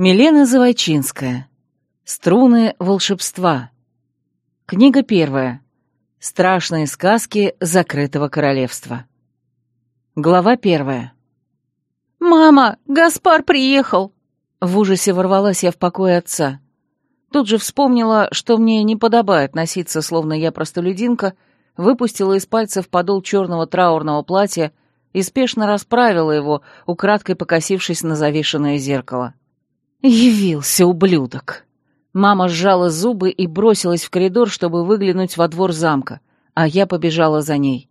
Милена Завойчинская. Струны волшебства. Книга первая. Страшные сказки закрытого королевства. Глава первая. «Мама, Гаспар приехал!» В ужасе ворвалась я в покой отца. Тут же вспомнила, что мне не подобает носиться, словно я простолюдинка, выпустила из пальцев подол черного траурного платья и спешно расправила его, украдкой покосившись на завешенное зеркало. Явился ублюдок. Мама сжала зубы и бросилась в коридор, чтобы выглянуть во двор замка, а я побежала за ней.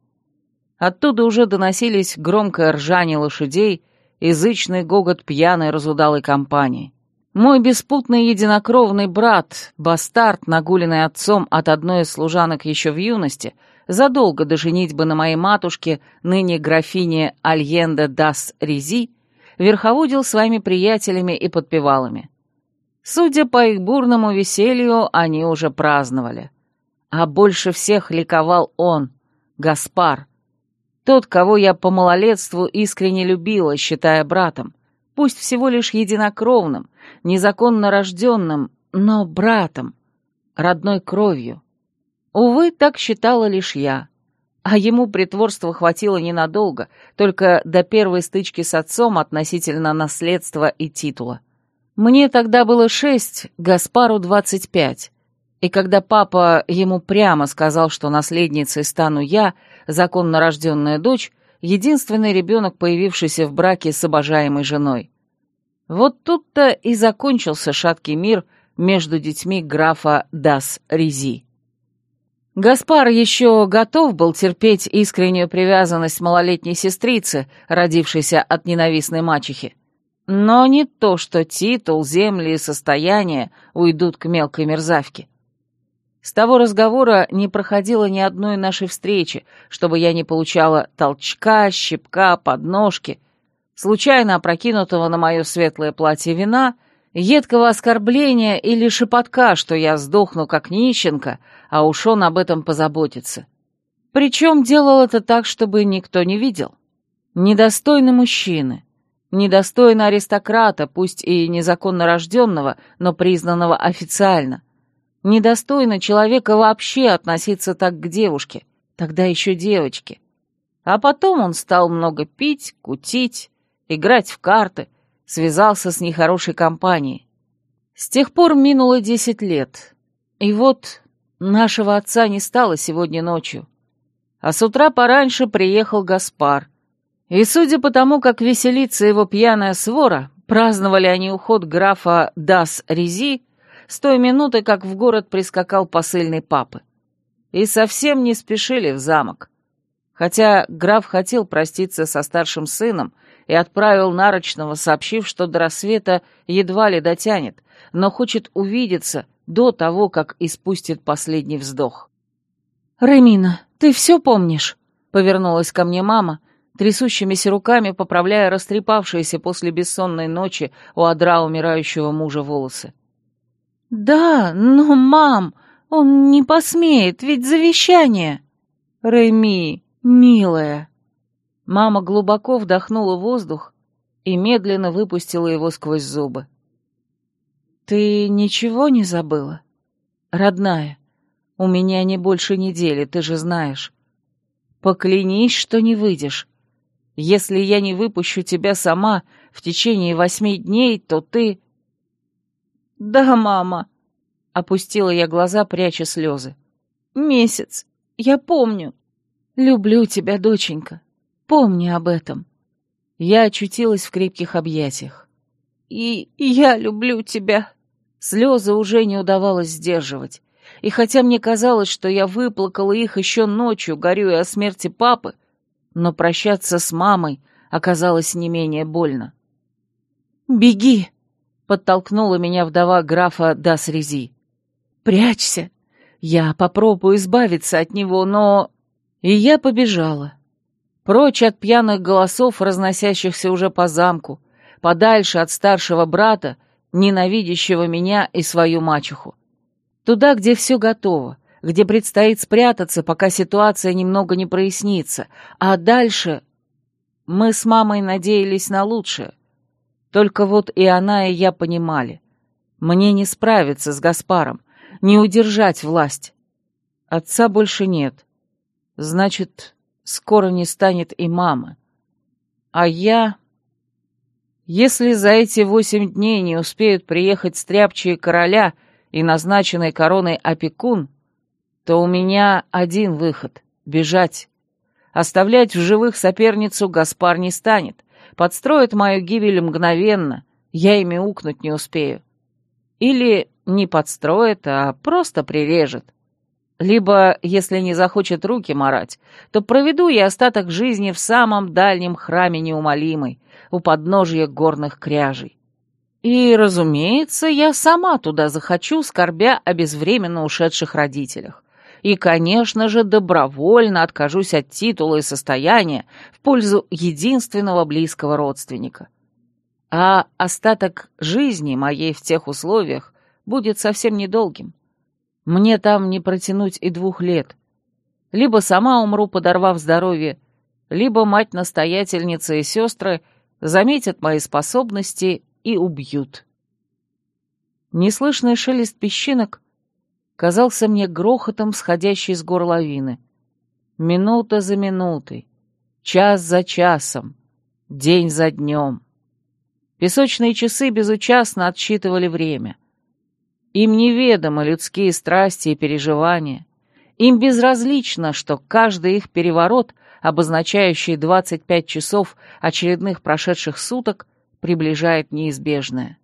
Оттуда уже доносились громкое ржание лошадей и зычный гогот пьяной разудалой компании. Мой беспутный единокровный брат, бастард, нагуленный отцом от одной из служанок еще в юности, задолго до женитьбы на моей матушке, ныне графине Альенде дас Рези, верховодил своими приятелями и подпевалами. Судя по их бурному веселью, они уже праздновали. А больше всех ликовал он, Гаспар, тот, кого я по малолетству искренне любила, считая братом, пусть всего лишь единокровным, незаконно рожденным, но братом, родной кровью. Увы, так считала лишь я а ему притворства хватило ненадолго, только до первой стычки с отцом относительно наследства и титула. Мне тогда было шесть, Гаспару двадцать пять. И когда папа ему прямо сказал, что наследницей стану я, законно рожденная дочь, единственный ребенок, появившийся в браке с обожаемой женой. Вот тут-то и закончился шаткий мир между детьми графа Дас Ризи. Гаспар еще готов был терпеть искреннюю привязанность малолетней сестрицы, родившейся от ненавистной мачехи. Но не то, что титул, земли и состояние уйдут к мелкой мерзавке. С того разговора не проходило ни одной нашей встречи, чтобы я не получала толчка, щипка, подножки, случайно опрокинутого на мое светлое платье вина — едкого оскорбления или шепотка, что я сдохну как нищенка, а уж он об этом позаботится. Причем делал это так, чтобы никто не видел. Недостойно мужчины, недостойно аристократа, пусть и незаконно рожденного, но признанного официально. Недостойно человека вообще относиться так к девушке, тогда еще девочке. А потом он стал много пить, кутить, играть в карты — связался с нехорошей компанией. С тех пор минуло десять лет, и вот нашего отца не стало сегодня ночью. А с утра пораньше приехал Гаспар. И судя по тому, как веселится его пьяная свора, праздновали они уход графа Дас Рези с той минуты, как в город прискакал посыльный папы. И совсем не спешили в замок. Хотя граф хотел проститься со старшим сыном — и отправил Нарочного, сообщив, что до рассвета едва ли дотянет, но хочет увидеться до того, как испустит последний вздох. «Ремина, ты все помнишь?» — повернулась ко мне мама, трясущимися руками поправляя растрепавшиеся после бессонной ночи у одра умирающего мужа волосы. «Да, но, мам, он не посмеет, ведь завещание!» «Реми, милая!» Мама глубоко вдохнула воздух и медленно выпустила его сквозь зубы. «Ты ничего не забыла? Родная, у меня не больше недели, ты же знаешь. Поклянись, что не выйдешь. Если я не выпущу тебя сама в течение восьми дней, то ты...» «Да, мама», — опустила я глаза, пряча слезы. «Месяц, я помню. Люблю тебя, доченька. Помни об этом. Я очутилась в крепких объятиях. И я люблю тебя. Слезы уже не удавалось сдерживать. И хотя мне казалось, что я выплакала их еще ночью, горюя о смерти папы, но прощаться с мамой оказалось не менее больно. «Беги!» — подтолкнула меня вдова графа Дасрези. «Прячься! Я попробую избавиться от него, но...» И я побежала прочь от пьяных голосов, разносящихся уже по замку, подальше от старшего брата, ненавидящего меня и свою мачеху. Туда, где все готово, где предстоит спрятаться, пока ситуация немного не прояснится, а дальше... Мы с мамой надеялись на лучшее. Только вот и она, и я понимали. Мне не справиться с Гаспаром, не удержать власть. Отца больше нет. Значит, скоро не станет и мамы. А я... Если за эти восемь дней не успеют приехать стряпчие короля и назначенный короной опекун, то у меня один выход — бежать. Оставлять в живых соперницу Гаспар не станет. Подстроит мою гибель мгновенно, я ими укнуть не успею. Или не подстроит, а просто прирежет. Либо, если не захочет руки марать, то проведу я остаток жизни в самом дальнем храме неумолимой, у подножия горных кряжей. И, разумеется, я сама туда захочу, скорбя о безвременно ушедших родителях. И, конечно же, добровольно откажусь от титула и состояния в пользу единственного близкого родственника. А остаток жизни моей в тех условиях будет совсем недолгим. Мне там не протянуть и двух лет. Либо сама умру, подорвав здоровье, либо мать-настоятельница и сестры заметят мои способности и убьют. Неслышный шелест песчинок казался мне грохотом, сходящей с гор лавины. Минута за минутой, час за часом, день за днем. Песочные часы безучастно отсчитывали время — им неведомы людские страсти и переживания. Им безразлично, что каждый их переворот, обозначающий 25 часов очередных прошедших суток, приближает неизбежное.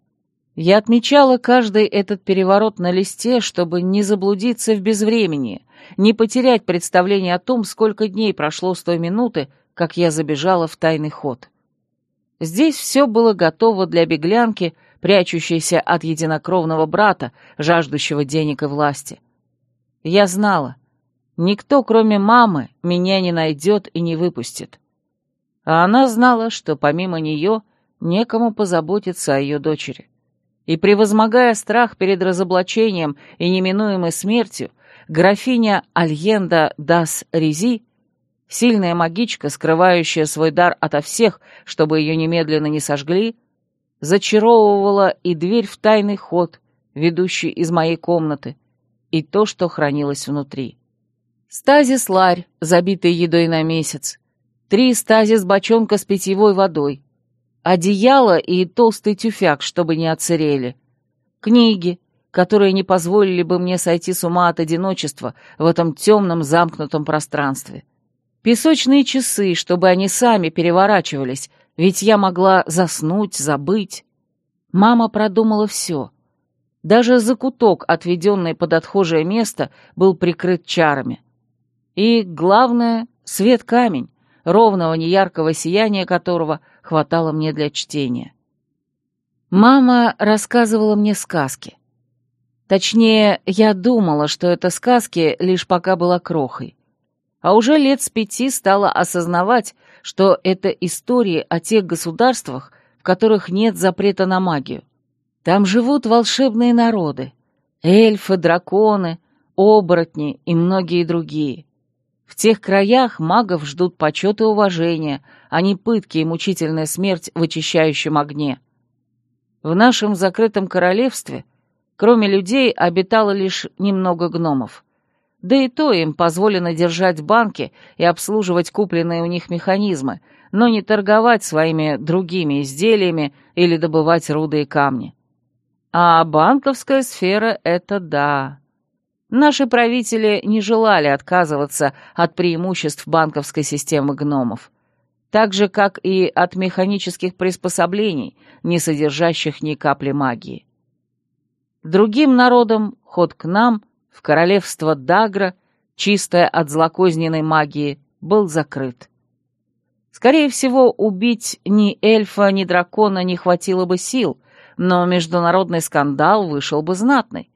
Я отмечала каждый этот переворот на листе, чтобы не заблудиться в безвремени, не потерять представление о том, сколько дней прошло с той минуты, как я забежала в тайный ход. Здесь все было готово для беглянки, прячущейся от единокровного брата, жаждущего денег и власти. Я знала, никто, кроме мамы, меня не найдет и не выпустит. А она знала, что помимо нее некому позаботиться о ее дочери. И, превозмогая страх перед разоблачением и неминуемой смертью, графиня Альенда Дас Рези, сильная магичка, скрывающая свой дар ото всех, чтобы ее немедленно не сожгли, зачаровывала и дверь в тайный ход, ведущий из моей комнаты, и то, что хранилось внутри. Стазис-ларь, забитый едой на месяц, три стазис-бочонка с питьевой водой, одеяло и толстый тюфяк, чтобы не отсырели, книги, которые не позволили бы мне сойти с ума от одиночества в этом темном замкнутом пространстве, песочные часы, чтобы они сами переворачивались, ведь я могла заснуть, забыть. Мама продумала все. Даже закуток, отведенный под отхожее место, был прикрыт чарами. И, главное, свет-камень, ровного неяркого сияния которого хватало мне для чтения. Мама рассказывала мне сказки. Точнее, я думала, что это сказки, лишь пока была крохой. А уже лет с пяти стала осознавать, что это истории о тех государствах, в которых нет запрета на магию. Там живут волшебные народы, эльфы, драконы, оборотни и многие другие. В тех краях магов ждут почет и уважение, а не пытки и мучительная смерть в очищающем огне. В нашем закрытом королевстве, кроме людей, обитало лишь немного гномов. Да и то им позволено держать банки и обслуживать купленные у них механизмы, но не торговать своими другими изделиями или добывать руды и камни. А банковская сфера — это да. Наши правители не желали отказываться от преимуществ банковской системы гномов, так же, как и от механических приспособлений, не содержащих ни капли магии. Другим народам ход к нам — в королевство Дагра, чистое от злокозненной магии, был закрыт. Скорее всего, убить ни эльфа, ни дракона не хватило бы сил, но международный скандал вышел бы знатный.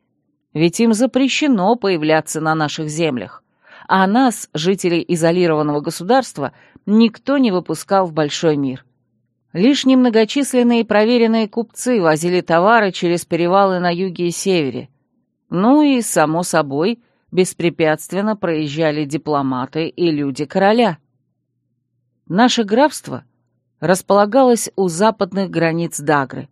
Ведь им запрещено появляться на наших землях, а нас, жителей изолированного государства, никто не выпускал в большой мир. Лишь немногочисленные проверенные купцы возили товары через перевалы на юге и севере, ну и, само собой, беспрепятственно проезжали дипломаты и люди короля. Наше графство располагалась у западных границ Дагры,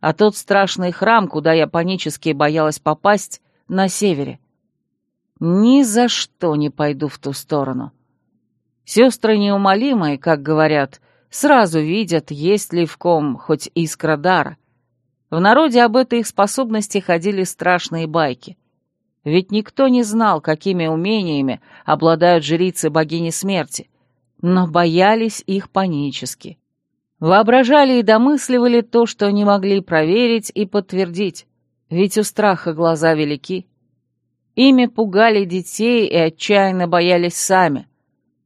а тот страшный храм, куда я панически боялась попасть, на севере. Ни за что не пойду в ту сторону. Сестры неумолимые, как говорят, сразу видят, есть ли в ком хоть искра дара. В народе об этой их способности ходили страшные байки. Ведь никто не знал, какими умениями обладают жрицы богини смерти, но боялись их панически. Воображали и домысливали то, что не могли проверить и подтвердить, ведь у страха глаза велики. Ими пугали детей и отчаянно боялись сами.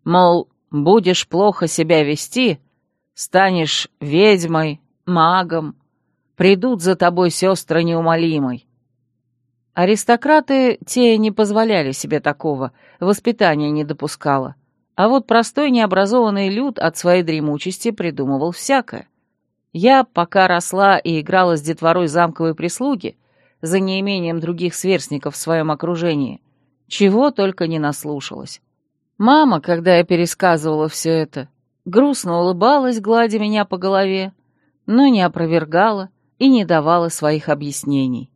Мол, будешь плохо себя вести, станешь ведьмой, магом, придут за тобой сестры неумолимой. Аристократы те не позволяли себе такого, воспитание не допускало. А вот простой необразованный люд от своей дремучести придумывал всякое. Я, пока росла и играла с детворой замковой прислуги, за неимением других сверстников в своем окружении, чего только не наслушалась. Мама, когда я пересказывала все это, грустно улыбалась, гладя меня по голове, но не опровергала и не давала своих объяснений.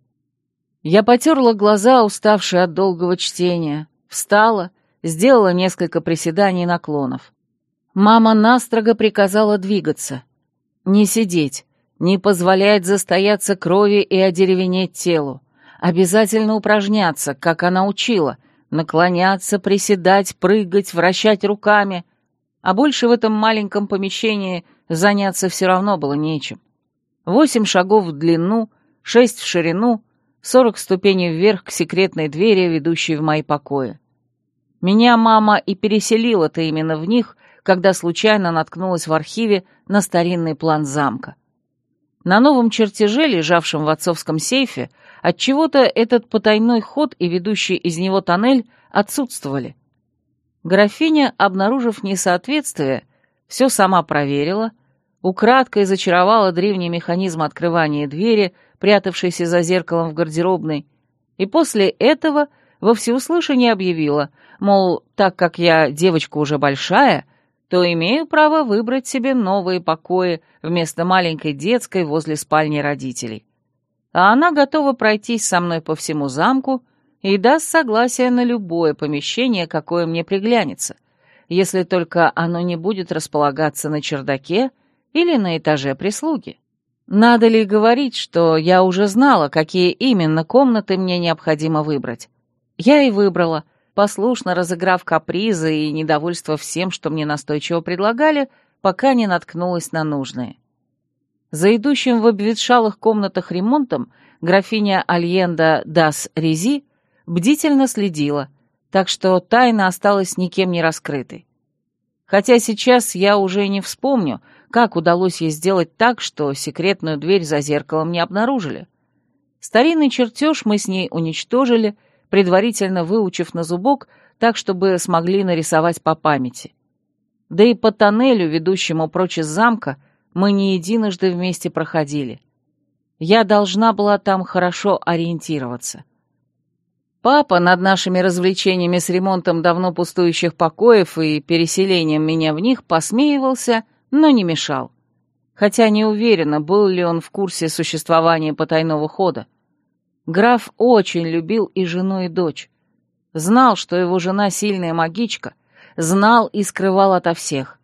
Я потерла глаза, уставшие от долгого чтения, встала, сделала несколько приседаний и наклонов. Мама настрого приказала двигаться, не сидеть, не позволять застояться крови и одеревенеть телу. Обязательно упражняться, как она учила, наклоняться, приседать, прыгать, вращать руками. А больше в этом маленьком помещении заняться все равно было нечем. Восемь шагов в длину, шесть в ширину, сорок ступеней вверх к секретной двери, ведущей в мои покои. Меня мама и переселила-то именно в них, когда случайно наткнулась в архиве на старинный план замка. На новом чертеже, лежавшем в отцовском сейфе, отчего-то этот потайной ход и ведущий из него тоннель отсутствовали. Графиня, обнаружив несоответствие, все сама проверила, украдкой зачаровала древний механизм открывания двери, прятавшийся за зеркалом в гардеробной, и после этого во всеуслышание объявила, мол, так как я девочка уже большая, то имею право выбрать себе новые покои вместо маленькой детской возле спальни родителей. А она готова пройтись со мной по всему замку и даст согласие на любое помещение, какое мне приглянется, если только оно не будет располагаться на чердаке или на этаже прислуги. Надо ли говорить, что я уже знала, какие именно комнаты мне необходимо выбрать? Я и выбрала — послушно разыграв капризы и недовольство всем, что мне настойчиво предлагали, пока не наткнулась на нужные. За идущим в обветшалых комнатах ремонтом графиня Альенда Дас Рези бдительно следила, так что тайна осталась никем не раскрытой. Хотя сейчас я уже не вспомню, как удалось ей сделать так, что секретную дверь за зеркалом не обнаружили. Старинный чертеж мы с ней уничтожили — предварительно выучив на зубок так, чтобы смогли нарисовать по памяти. Да и по тоннелю, ведущему прочь из замка, мы не единожды вместе проходили. Я должна была там хорошо ориентироваться. Папа над нашими развлечениями с ремонтом давно пустующих покоев и переселением меня в них посмеивался, но не мешал. Хотя не уверена, был ли он в курсе существования потайного хода. Граф очень любил и жену, и дочь. Знал, что его жена сильная магичка, знал и скрывал ото всех.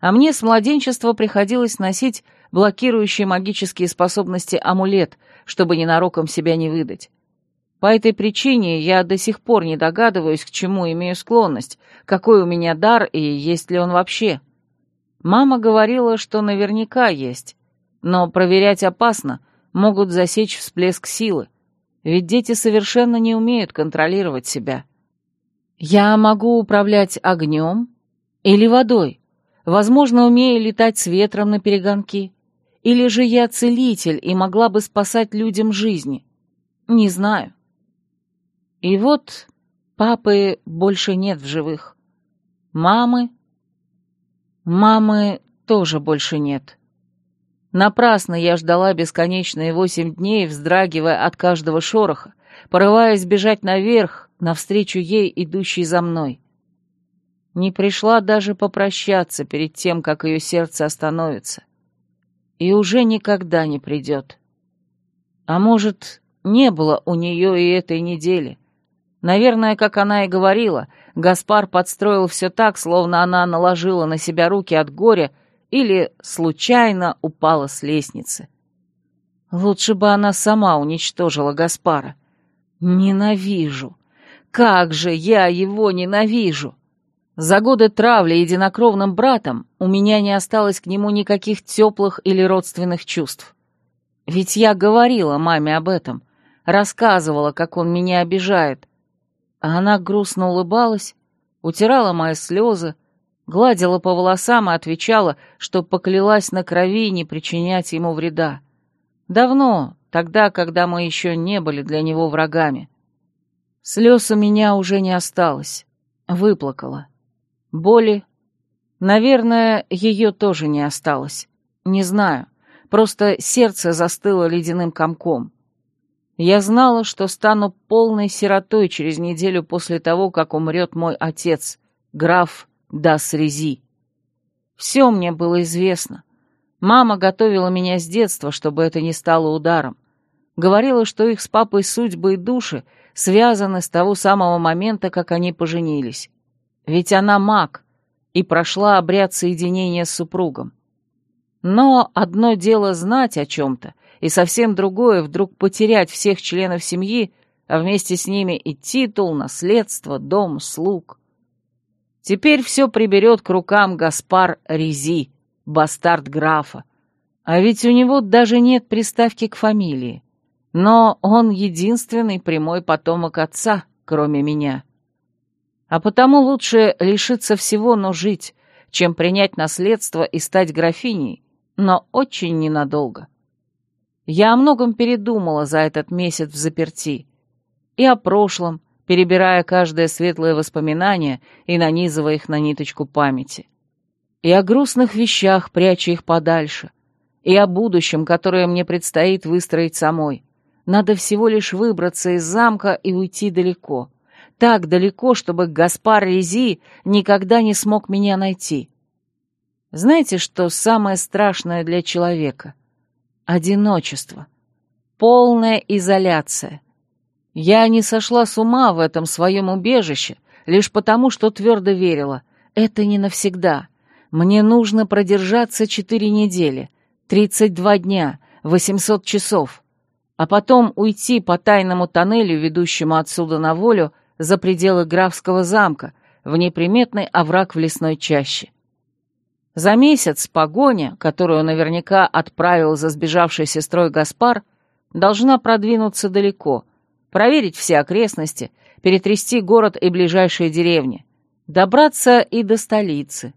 А мне с младенчества приходилось носить блокирующий магические способности амулет, чтобы ненароком себя не выдать. По этой причине я до сих пор не догадываюсь, к чему имею склонность, какой у меня дар и есть ли он вообще. Мама говорила, что наверняка есть, но проверять опасно, могут засечь всплеск силы. Ведь дети совершенно не умеют контролировать себя. Я могу управлять огнем или водой, возможно, умею летать с ветром на перегонки, или же я целитель и могла бы спасать людям жизни. Не знаю. И вот папы больше нет в живых. Мамы... Мамы тоже больше нет. Напрасно я ждала бесконечные восемь дней, вздрагивая от каждого шороха, порываясь бежать наверх, навстречу ей, идущей за мной. Не пришла даже попрощаться перед тем, как ее сердце остановится. И уже никогда не придет. А может, не было у нее и этой недели. Наверное, как она и говорила, Гаспар подстроил все так, словно она наложила на себя руки от горя или случайно упала с лестницы. Лучше бы она сама уничтожила Гаспара. Ненавижу. Как же я его ненавижу! За годы травли единокровным братом у меня не осталось к нему никаких теплых или родственных чувств. Ведь я говорила маме об этом, рассказывала, как он меня обижает. А она грустно улыбалась, утирала мои слезы, гладила по волосам и отвечала, что поклялась на крови не причинять ему вреда. Давно, тогда, когда мы еще не были для него врагами. Слез у меня уже не осталось. Выплакала. Боли? Наверное, ее тоже не осталось. Не знаю. Просто сердце застыло ледяным комком. Я знала, что стану полной сиротой через неделю после того, как умрет мой отец, граф Дасрези. Все мне было известно. Мама готовила меня с детства, чтобы это не стало ударом. Говорила, что их с папой судьбы и души связаны с того самого момента, как они поженились. Ведь она маг и прошла обряд соединения с супругом. Но одно дело знать о чем-то, и совсем другое вдруг потерять всех членов семьи, а вместе с ними и титул, наследство, дом, слуг. Теперь все приберет к рукам Гаспар Рези, бастард графа. А ведь у него даже нет приставки к фамилии. Но он единственный прямой потомок отца, кроме меня. А потому лучше лишиться всего, но жить, чем принять наследство и стать графиней, но очень ненадолго. Я о многом передумала за этот месяц в заперти. И о прошлом, перебирая каждое светлое воспоминание и нанизывая их на ниточку памяти. И о грустных вещах, пряча их подальше. И о будущем, которое мне предстоит выстроить самой. Надо всего лишь выбраться из замка и уйти далеко так далеко, чтобы Гаспар Рези никогда не смог меня найти. Знаете, что самое страшное для человека? Одиночество. Полная изоляция. Я не сошла с ума в этом своем убежище, лишь потому, что твердо верила. Это не навсегда. Мне нужно продержаться четыре недели, тридцать два дня, восемьсот часов, а потом уйти по тайному тоннелю, ведущему отсюда на волю, за пределы графского замка, в неприметный овраг в лесной чаще. За месяц погоня, которую наверняка отправил за сбежавшей сестрой Гаспар, должна продвинуться далеко, проверить все окрестности, перетрясти город и ближайшие деревни, добраться и до столицы.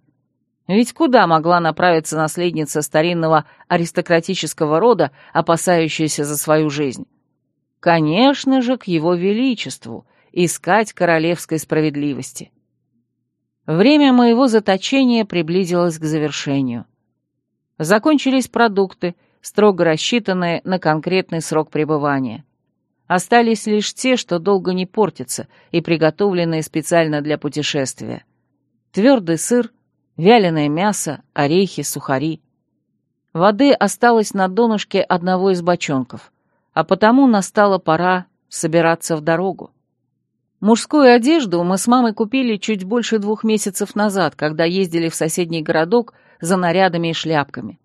Ведь куда могла направиться наследница старинного аристократического рода, опасающаяся за свою жизнь? Конечно же, к его величеству, искать королевской справедливости. Время моего заточения приблизилось к завершению. Закончились продукты, строго рассчитанные на конкретный срок пребывания. Остались лишь те, что долго не портятся и приготовленные специально для путешествия. Твердый сыр, вяленое мясо, орехи, сухари. Воды осталось на донышке одного из бочонков, а потому настала пора собираться в дорогу. Мужскую одежду мы с мамой купили чуть больше двух месяцев назад, когда ездили в соседний городок за нарядами и шляпками.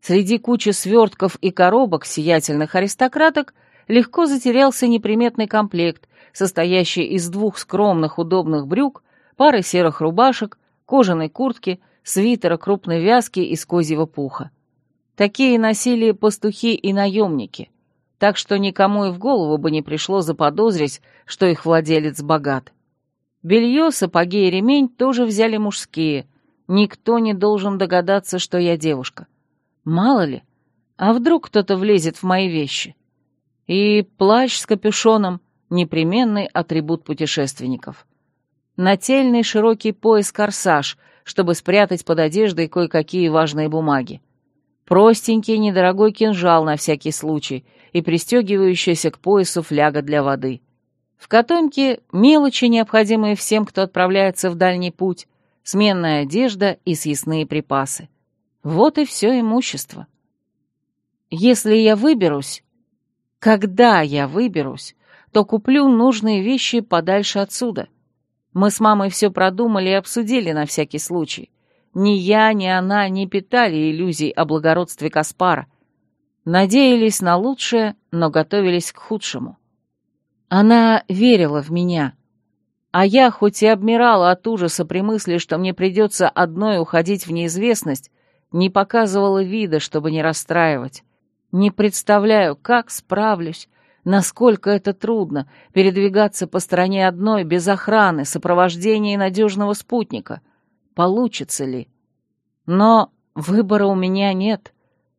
Среди кучи свертков и коробок сиятельных аристократок легко затерялся неприметный комплект, состоящий из двух скромных удобных брюк, пары серых рубашек, кожаной куртки, свитера крупной вязки из козьего пуха. Такие носили пастухи и наемники так что никому и в голову бы не пришло заподозрить, что их владелец богат. Белье, сапоги и ремень тоже взяли мужские. Никто не должен догадаться, что я девушка. Мало ли, а вдруг кто-то влезет в мои вещи? И плащ с капюшоном — непременный атрибут путешественников. Нательный широкий пояс-корсаж, чтобы спрятать под одеждой кое-какие важные бумаги. Простенький недорогой кинжал на всякий случай — и пристегивающаяся к поясу фляга для воды. В котомке мелочи, необходимые всем, кто отправляется в дальний путь, сменная одежда и съестные припасы. Вот и все имущество. Если я выберусь, когда я выберусь, то куплю нужные вещи подальше отсюда. Мы с мамой все продумали и обсудили на всякий случай. Ни я, ни она не питали иллюзий о благородстве Каспара. Надеялись на лучшее, но готовились к худшему. Она верила в меня. А я, хоть и обмирала от ужаса при мысли, что мне придется одной уходить в неизвестность, не показывала вида, чтобы не расстраивать. Не представляю, как справлюсь, насколько это трудно — передвигаться по стране одной, без охраны, сопровождения и надежного спутника. Получится ли? Но выбора у меня нет,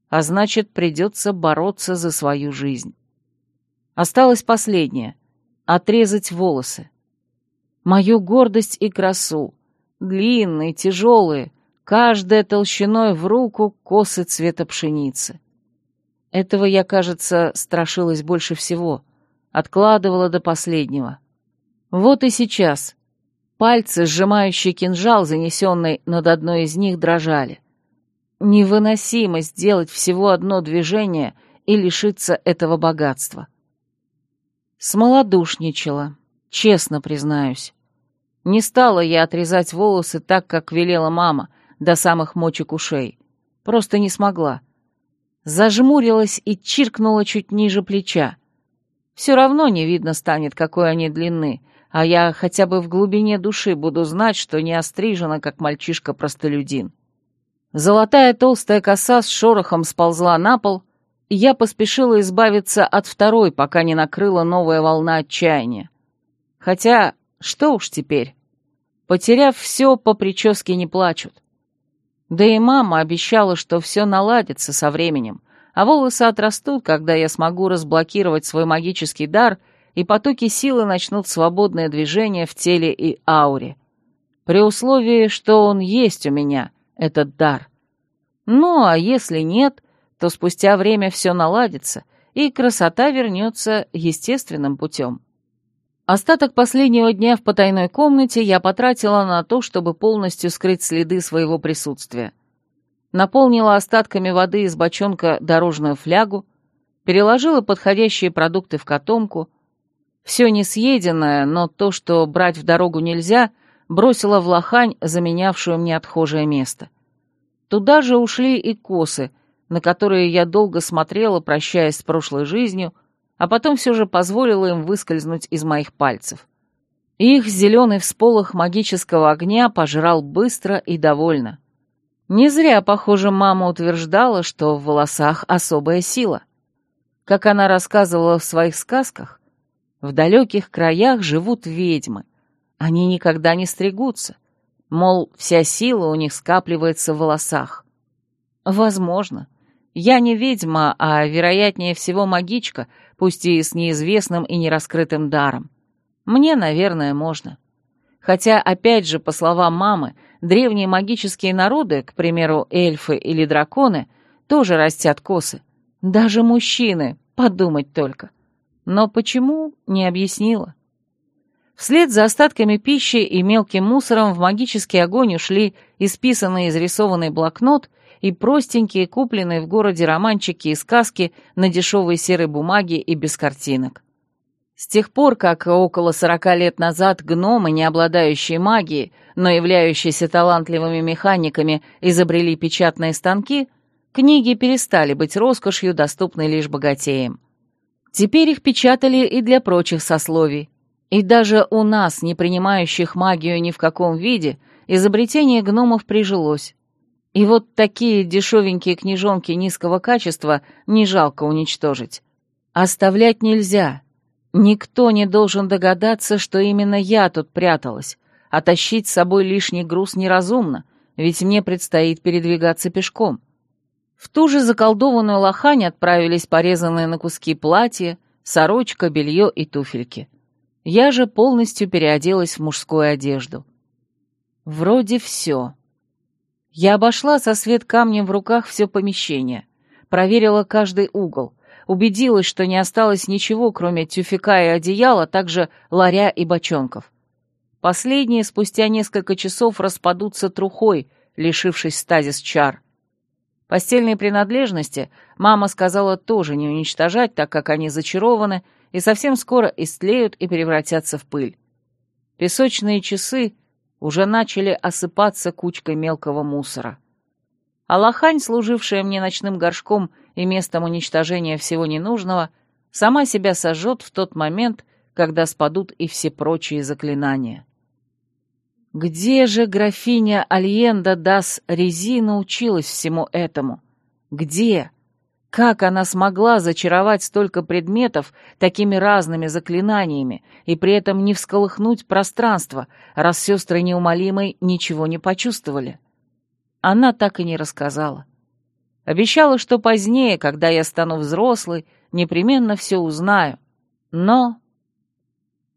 а значит, придется бороться за свою жизнь. Осталось последнее — отрезать волосы. Мою гордость и красу, длинные, тяжелые, каждая толщиной в руку косы цвета пшеницы. Этого я, кажется, страшилась больше всего, откладывала до последнего. Вот и сейчас. Пальцы, сжимающие кинжал, занесенный над одной из них, дрожали. Невыносимо сделать всего одно движение и лишиться этого богатства. Смолодушничала, честно признаюсь. Не стала я отрезать волосы так, как велела мама, до самых мочек ушей. Просто не смогла зажмурилась и чиркнула чуть ниже плеча. Все равно не видно станет, какой они длины, а я хотя бы в глубине души буду знать, что не острижена, как мальчишка-простолюдин. Золотая толстая коса с шорохом сползла на пол, и я поспешила избавиться от второй, пока не накрыла новая волна отчаяния. Хотя, что уж теперь. Потеряв все, по прическе не плачут. Да и мама обещала, что все наладится со временем, а волосы отрастут, когда я смогу разблокировать свой магический дар, и потоки силы начнут свободное движение в теле и ауре. При условии, что он есть у меня, этот дар. Ну, а если нет, то спустя время все наладится, и красота вернется естественным путем. Остаток последнего дня в потайной комнате я потратила на то, чтобы полностью скрыть следы своего присутствия. Наполнила остатками воды из бочонка дорожную флягу, переложила подходящие продукты в котомку. Все не съеденное, но то, что брать в дорогу нельзя, бросила в лохань, заменявшую мне отхожее место. Туда же ушли и косы, на которые я долго смотрела, прощаясь с прошлой жизнью, а потом все же позволила им выскользнуть из моих пальцев. Их зеленый всполох магического огня пожрал быстро и довольно. Не зря, похоже, мама утверждала, что в волосах особая сила. Как она рассказывала в своих сказках, в далеких краях живут ведьмы. Они никогда не стригутся. Мол, вся сила у них скапливается в волосах. Возможно. Я не ведьма, а, вероятнее всего, магичка, пусть и с неизвестным и нераскрытым даром. Мне, наверное, можно. Хотя, опять же, по словам мамы, древние магические народы, к примеру, эльфы или драконы, тоже растят косы. Даже мужчины, подумать только. Но почему, не объяснила. Вслед за остатками пищи и мелким мусором в магический огонь ушли исписанный изрисованный блокнот и простенькие, купленные в городе романчики и сказки на дешевой серой бумаге и без картинок. С тех пор, как около сорока лет назад гномы, не обладающие магией, но являющиеся талантливыми механиками, изобрели печатные станки, книги перестали быть роскошью, доступной лишь богатеям. Теперь их печатали и для прочих сословий. И даже у нас, не принимающих магию ни в каком виде, изобретение гномов прижилось. И вот такие дешевенькие книжонки низкого качества не жалко уничтожить. Оставлять нельзя. Никто не должен догадаться, что именно я тут пряталась, а тащить с собой лишний груз неразумно, ведь мне предстоит передвигаться пешком. В ту же заколдованную лохань отправились порезанные на куски платья, сорочка, белье и туфельки. Я же полностью переоделась в мужскую одежду. Вроде все. Я обошла со свет камнем в руках все помещение, проверила каждый угол, убедилась, что не осталось ничего, кроме тюфяка и одеяла, также ларя и бочонков. Последние спустя несколько часов распадутся трухой, лишившись стазис чар. Постельные принадлежности мама сказала тоже не уничтожать, так как они зачарованы и совсем скоро истлеют и превратятся в пыль. Песочные часы уже начали осыпаться кучкой мелкого мусора. А лохань, служившая мне ночным горшком и местом уничтожения всего ненужного, сама себя сожжет в тот момент, когда спадут и все прочие заклинания. Где же графиня Альенда Дас Рези научилась всему этому? Где? Как она смогла зачаровать столько предметов такими разными заклинаниями и при этом не всколыхнуть пространство, раз сестры неумолимой ничего не почувствовали? Она так и не рассказала. Обещала, что позднее, когда я стану взрослой, непременно все узнаю. Но...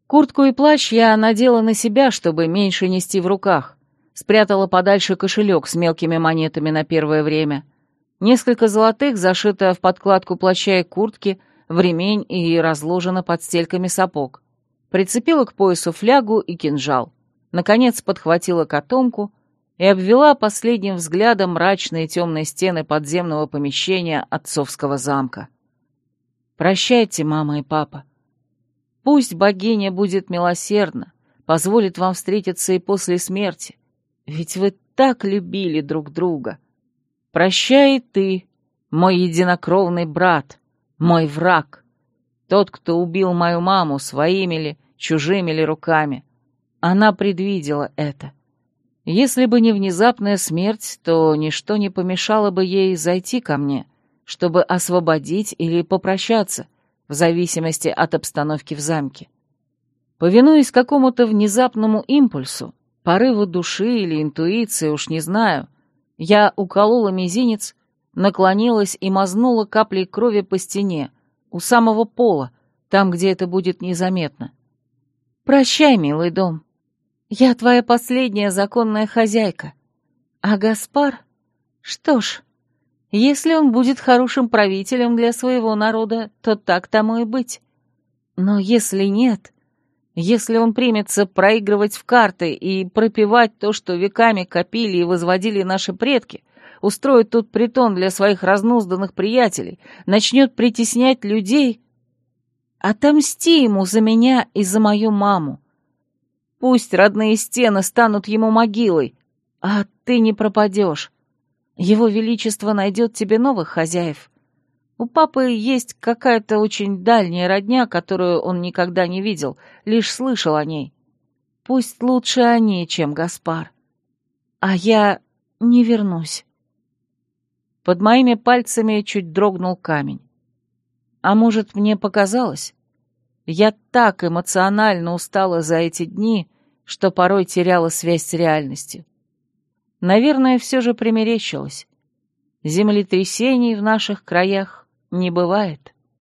Куртку и плащ я надела на себя, чтобы меньше нести в руках. Спрятала подальше кошелек с мелкими монетами на первое время — Несколько золотых зашито в подкладку плаща и куртки, в ремень и разложено под стельками сапог. Прицепила к поясу флягу и кинжал. Наконец подхватила котомку и обвела последним взглядом мрачные темные стены подземного помещения отцовского замка. «Прощайте, мама и папа. Пусть богиня будет милосердна, позволит вам встретиться и после смерти, ведь вы так любили друг друга». Прощай ты, мой единокровный брат, мой враг, тот, кто убил мою маму своими ли, чужими ли руками. Она предвидела это. Если бы не внезапная смерть, то ничто не помешало бы ей зайти ко мне, чтобы освободить или попрощаться, в зависимости от обстановки в замке. Повинуясь какому-то внезапному импульсу, порыву души или интуиции, уж не знаю, я уколола мизинец, наклонилась и мазнула каплей крови по стене, у самого пола, там, где это будет незаметно. «Прощай, милый дом. Я твоя последняя законная хозяйка. А Гаспар? Что ж, если он будет хорошим правителем для своего народа, то так тому и быть. Но если нет, если он примется проигрывать в карты и пропивать то, что веками копили и возводили наши предки, устроит тут притон для своих разнузданных приятелей, начнет притеснять людей, отомсти ему за меня и за мою маму. Пусть родные стены станут ему могилой, а ты не пропадешь. Его Величество найдет тебе новых хозяев, у папы есть какая-то очень дальняя родня, которую он никогда не видел, лишь слышал о ней. Пусть лучше они, чем Гаспар. А я не вернусь. Под моими пальцами чуть дрогнул камень. А может, мне показалось? Я так эмоционально устала за эти дни, что порой теряла связь с реальностью. Наверное, все же примерещилось. Землетрясений в наших краях не бывает.